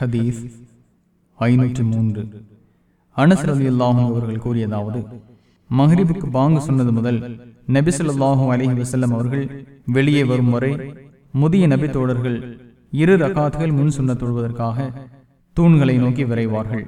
ஹதீஸ் ஐநூற்றி மூன்று. அனசர் அலி அல்லாஹும் அவர்கள் கூறியதாவது மஹரிபுக்கு பாங்கு சொன்னது முதல் நபிசல்லாஹும் அலஹி வசல்லம் அவர்கள் வெளியே வரும் வரை முதிய நபி தோழர்கள் இரு ரகாத்துகள் முன் சுண்ண தொழுவதற்காக தூண்களை நோக்கி விரைவார்கள்.